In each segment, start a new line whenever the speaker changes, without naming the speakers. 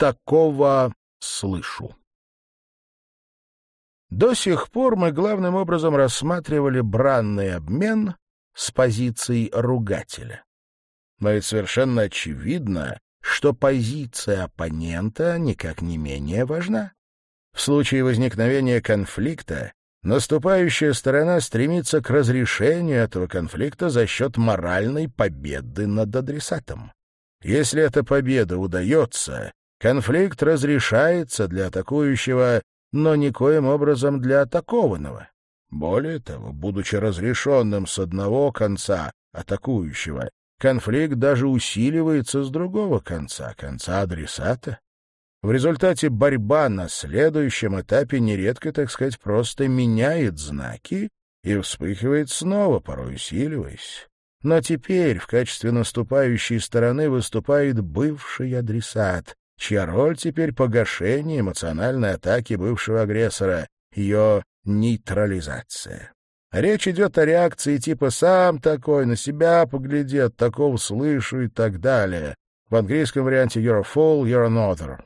такого слышу. До сих пор мы главным образом рассматривали бранный обмен с позицией ругателя. Но ведь совершенно очевидно, что позиция оппонента никак не менее важна. В случае возникновения конфликта наступающая сторона стремится к разрешению этого конфликта за счет моральной победы над адресатом. Если эта победа удается, конфликт разрешается для атакующего, но никоим образом для атакованного. Более того, будучи разрешенным с одного конца атакующего, конфликт даже усиливается с другого конца, конца адресата. В результате борьба на следующем этапе нередко, так сказать, просто меняет знаки и вспыхивает снова, порой усиливаясь. Но теперь в качестве наступающей стороны выступает бывший адресат, чья роль теперь погашение эмоциональной атаки бывшего агрессора, ее нейтрализация. Речь идет о реакции типа «сам такой, на себя погляди, такого слышу» и так далее. В английском варианте «you're a fool, you're another».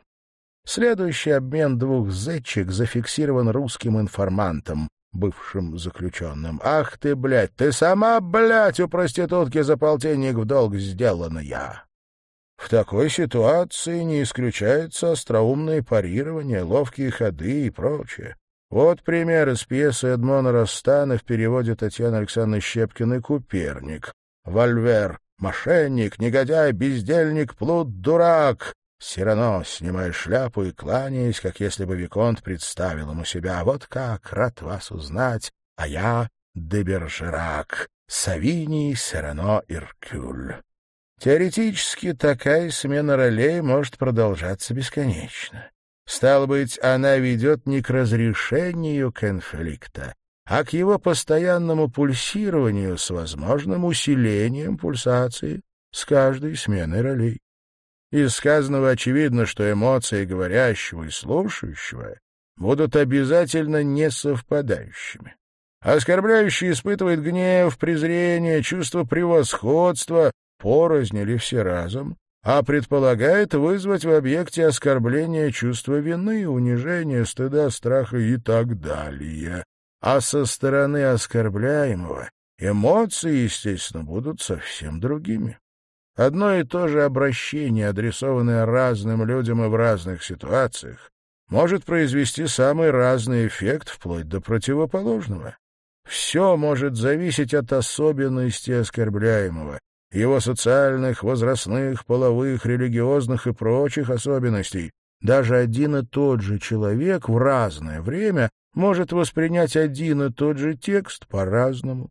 Следующий обмен двух зетчик зафиксирован русским информантом, бывшим заключенным. «Ах ты, блядь, ты сама, блядь, у проститутки за полтинник в долг сделана я!» В такой ситуации не исключается остроумное парирование, ловкие ходы и прочее. Вот пример из пьесы Эдмона Растана в переводе Татьяны Александровны Щепкиной «Куперник». «Вольвер, мошенник, негодяй, бездельник, плут, дурак, Сирано, снимая шляпу и кланяясь, как если бы Виконт представил ему себя. «Вот как, рад вас узнать, а я Дебержерак, Савиний, Сирано, Иркюль». Теоретически такая смена ролей может продолжаться бесконечно. Стало быть, она ведет не к разрешению конфликта, а к его постоянному пульсированию с возможным усилением пульсации с каждой сменой ролей. Из сказанного очевидно, что эмоции говорящего и слушающего будут обязательно несовпадающими. Оскорбляющий испытывает гнев, презрение, чувство превосходства, порознь или все разом, а предполагает вызвать в объекте оскорбления чувство вины, унижения, стыда, страха и так далее. А со стороны оскорбляемого эмоции, естественно, будут совсем другими. Одно и то же обращение, адресованное разным людям и в разных ситуациях, может произвести самый разный эффект вплоть до противоположного. Все может зависеть от особенностей оскорбляемого, его социальных, возрастных, половых, религиозных и прочих особенностей. Даже один и тот же человек в разное время может воспринять один и тот же текст по-разному.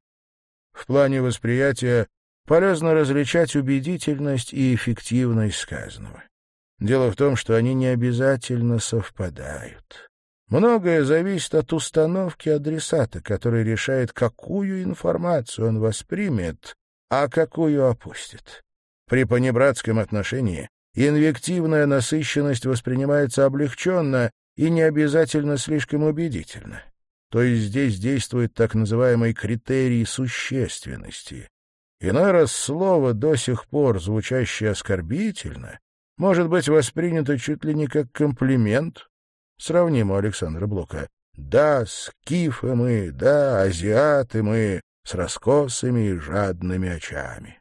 В плане восприятия полезно различать убедительность и эффективность сказанного. Дело в том, что они не обязательно совпадают. Многое зависит от установки адресата, который решает, какую информацию он воспримет, а какую опустит. При понебратском отношении инвективная насыщенность воспринимается облегченно и не обязательно слишком убедительно. То есть здесь действует так называемый критерий существенности. Иной раз слово, до сих пор звучащее оскорбительно, может быть воспринято чуть ли не как комплимент. Сравним у Александра Блока. «Да, скифы мы, да, азиаты мы, с раскосыми и жадными очами».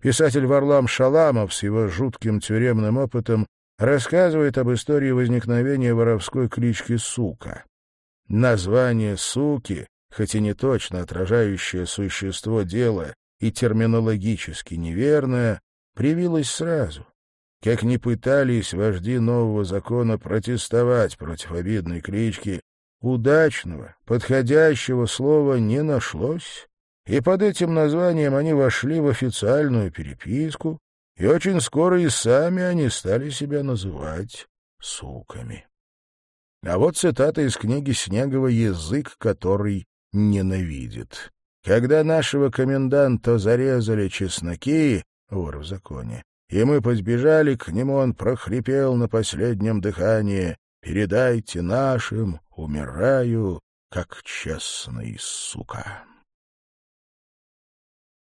Писатель Варлам Шаламов с его жутким тюремным опытом рассказывает об истории возникновения воровской клички «Сука». Название «суки», хоть и не точно отражающее существо дела, и терминологически неверное, привилось сразу. Как ни пытались вожди нового закона протестовать против обидной клички, удачного, подходящего слова не нашлось, и под этим названием они вошли в официальную переписку, и очень скоро и сами они стали себя называть суками. А вот цитата из книги Снегова «Язык, который ненавидит». Когда нашего коменданта зарезали чесноки, вор в законе, и мы подбежали к нему, он прохрипел на последнем дыхании «Передайте нашим, умираю, как честный сука».